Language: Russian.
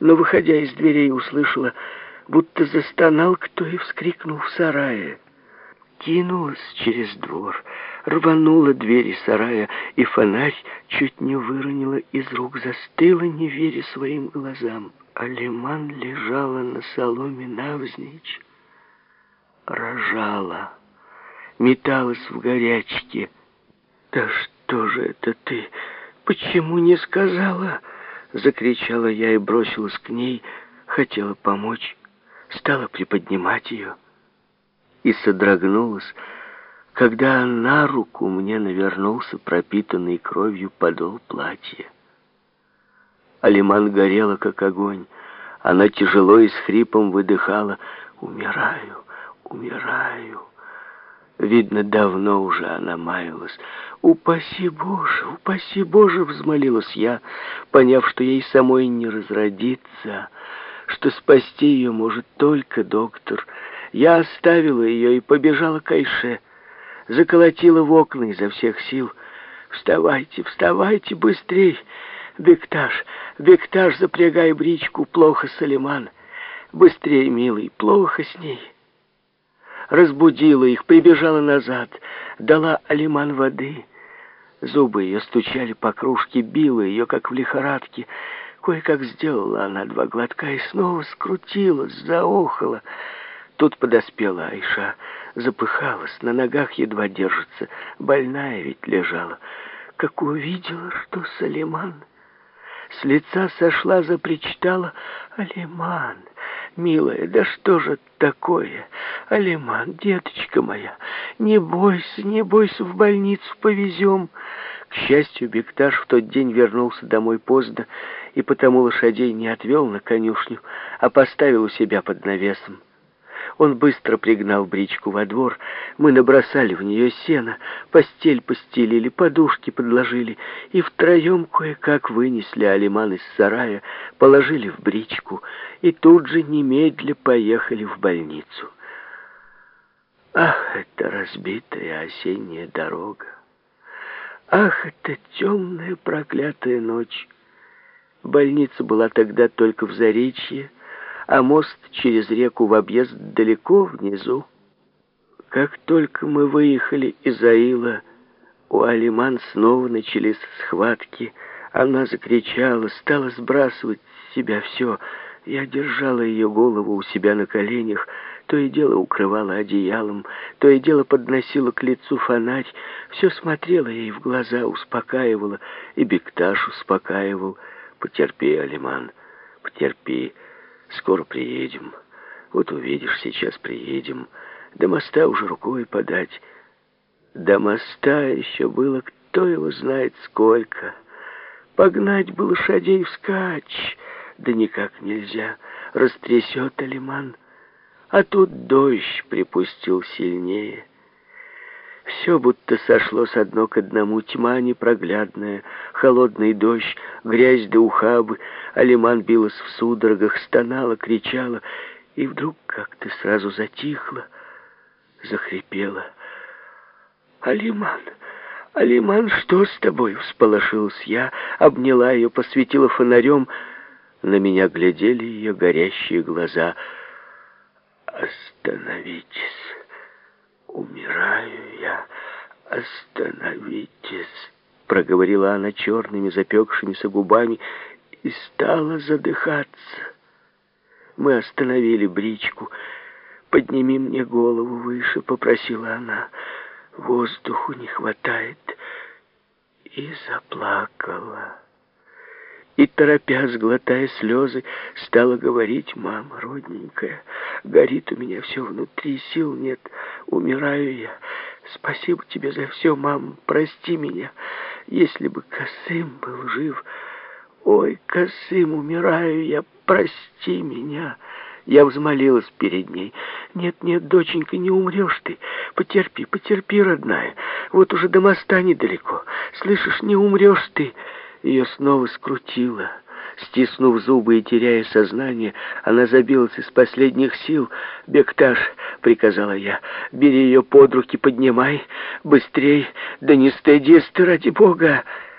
но, выходя из дверей, услышала, будто застонал кто и вскрикнул в сарае. Кинулась через двор, рванула двери сарая, и фонарь чуть не выронила из рук, застыла, не веря своим глазам. Алиман лежала на соломе навзничь, рожала, металась в горячке. «Да что же это ты? Почему не сказала?» Закричала я и бросилась к ней, хотела помочь, стала приподнимать ее и содрогнулась, когда на руку мне навернулся пропитанный кровью подол платья. Алиман горела, как огонь. Она тяжело и с хрипом выдыхала «Умираю, умираю». Видно, давно уже она маялась. «Упаси Боже, упаси Боже!» — взмолилась я, поняв, что ей самой не разродиться, что спасти ее может только доктор. Я оставила ее и побежала к Айше, заколотила в окна изо всех сил. «Вставайте, вставайте быстрей! Бектаж, Бектаж, запрягай бричку, плохо, Салиман! Быстрей, милый, плохо с ней!» Разбудила их, прибежала назад, дала Алиман воды. Зубы ее стучали по кружке, била ее, как в лихорадке. Кое-как сделала она два глотка и снова скрутилась, заохала. Тут подоспела Айша, запыхалась, на ногах едва держится, больная ведь лежала. Как увидела, что Салиман... С лица сошла, запричитала «Алиман, милая, да что же такое? Алиман, деточка моя, не бойся, не бойся, в больницу повезем». К счастью, Бекташ в тот день вернулся домой поздно и потому лошадей не отвел на конюшню, а поставил у себя под навесом. Он быстро пригнал бричку во двор. Мы набросали в нее сено, постель постелили, подушки подложили и втроем кое-как вынесли Алиман из сарая, положили в бричку и тут же немедля поехали в больницу. Ах, это разбитая осенняя дорога! Ах, это темная проклятая ночь! Больница была тогда только в Заречье, а мост через реку в объезд далеко внизу. Как только мы выехали из Аила, у Алиман снова начались схватки. Она закричала, стала сбрасывать с себя все. Я держала ее голову у себя на коленях, то и дело укрывала одеялом, то и дело подносила к лицу фонарь, все смотрела ей в глаза, успокаивала, и Бекташ успокаивал. «Потерпи, Алиман, потерпи». Скоро приедем. Вот увидишь, сейчас приедем. До моста уже рукой подать. До моста еще было кто его знает сколько. Погнать бы лошадей вскачь, да никак нельзя. Растрясет Алиман. А тут дождь припустил сильнее. Все будто сошло с одно к одному, тьма непроглядная, холодный дождь, грязь да ухабы. Алиман билась в судорогах, стонала, кричала, и вдруг как-то сразу затихла, захрипела. «Алиман, Алиман, что с тобой?» — всполошилась я, обняла ее, посветила фонарем. На меня глядели ее горящие глаза. «Остановитесь!» «Умираю я, остановитесь!» Проговорила она черными запекшимися губами и стала задыхаться. Мы остановили бричку. «Подними мне голову выше», — попросила она. «Воздуху не хватает». И заплакала и, торопясь, глотая слезы, стала говорить, «Мама, родненькая, горит у меня все внутри, сил нет, умираю я. Спасибо тебе за все, мама, прости меня. Если бы Косым был жив, ой, Косым, умираю я, прости меня». Я взмолилась перед ней. «Нет, нет, доченька, не умрешь ты. Потерпи, потерпи, родная. Вот уже до моста недалеко. Слышишь, не умрешь ты». Ее снова скрутило. Стиснув зубы и теряя сознание, она забилась из последних сил. «Бекташ», — приказала я, — «бери ее под руки, поднимай, быстрей, да не стыдись ты, ради бога!»